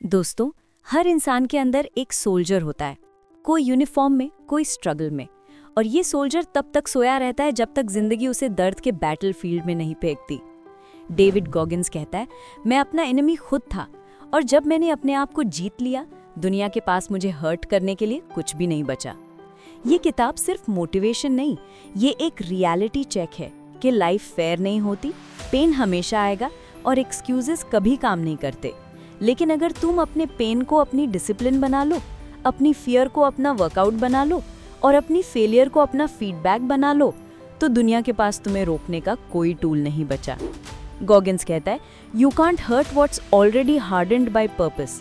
दोस्तों, हर इंसान के अंदर एक सोल्जर होता है। कोई यूनिफॉर्म में, कोई स्ट्रगल में। और ये सोल्जर तब तक सोया रहता है जब तक ज़िंदगी उसे दर्द के बैटल फ़ील्ड में नहीं फेंकती। डेविड गॉगिन्स कहता है, मैं अपना एनिमी खुद था, और जब मैंने अपने आप को जीत लिया, दुनिया के पास मुझे हर्ट करने के लिए कुछ भी नहीं बचा। ये किताब सिर्फ़ मोटिवेशन नहीं, ये एक रियलिटी चेक है कि लाइफ फेयर नहीं होती पेन हमेशा आएगा और एक्सक्यूजेस कभी काम नहीं करते। लेकिन अगर तुम अपने पेन को अपनी डिसिप्लिन बना लो, अपनी फियर को अपना वर्कआउट बना लो और अपनी फेलियर को अपना फीडबैक बना लो तो दुनिया के पास तुम्हें रोकने का कोई टूल नहीं बचा। गॉगिन्स कहता है you can't hurt what's already hardened by purpose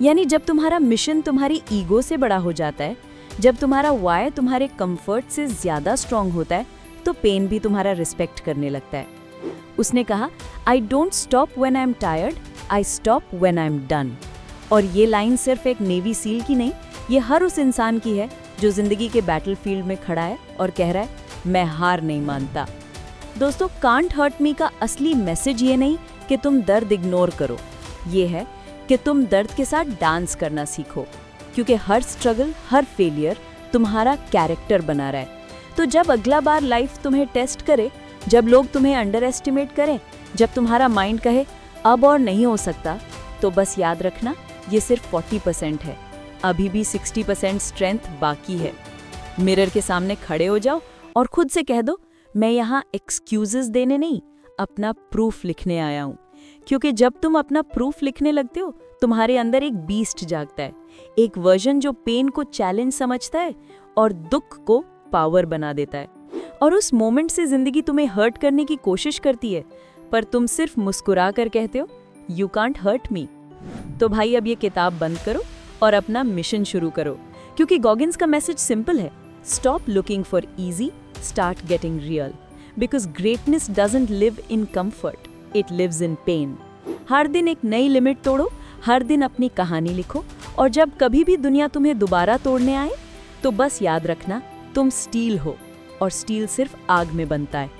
यानी जब तुम्हारा मिशन तुम्हारी ईगो से बड़ा हो जाता है, जब तुम्हारा वाय तुम्हारे कंफर्ट से ज़्यादा स्ट्रांग होता है तो पेन भी तुम्हारा रिस्पेक्ट करने लगता है। उसने कहा I don't stop when I am tired I stop when I am done और ये लाइन सिर्फ़ एक नेवी सील की नहीं, ये हर उस इंसान की है जो ज़िंदगी के बैटल फ़ील्ड में खड़ा है और कह रहा है, मैं हार नहीं मानता. दोस्तों कांट हर्ट मी का असली मैसेज ये नहीं कि तुम दर्द इग्नोर करो। ये है कि तुम दर्द के साथ डांस करना सीखो, क्योंकि हर स्ट्रगल हर फेलियर तुम्हारा कैरेक्टर बना रहा है। तो जब अगला बार लाइफ तुम्हें टेस्ट करे, जब लोग तुम्हें अंडर एस्टिमेट करें, जब तुम्हारा माइंड कहे अब और नहीं हो सकता तो बस याद रखना, ये सिर्फ़ 40 परसेंट है। अभी भी 60 परसेंट स्ट्रेंथ बाकी है। मिरर के सामने खड़े हो जाओ और खुद से कह दो, मैं यहाँ एक्सक्यूजेस देने नहीं, अपना प्रूफ लिखने आया हूँ। क्योंकि जब तुम अपना प्रूफ लिखने लगते हो, तुम्हारे अंदर एक बीस्ट जागता है, एक वर्जन जो पेन को चैलेंज समझता है और दुख को पावर बना देता है। और उस मोमेंट से ज़िंदगी तुम्हें हर्ट करने की कोशिश करती है पर तुम सिर्फ़ मुस्कुरा कर कहते हो यू कांट हर्ट मी तो भाई, अब ये किताब बंद करो और अपना मिशन शुरू करो, क्योंकि गॉगिन्स का मैसेज सिंपल है। Stop looking for easy start getting real because greatness doesn't live in comfort it lives in pain हर दिन एक नई लिमिट तोड़ो, हर दिन अपनी कहानी लिखो, और जब कभी भी दुनिया तुम्हें दोबारा तोड़ने आए तो बस याद रखना, तुम स्टील हो, और स्टील सिर्फ़ आग में बनता है।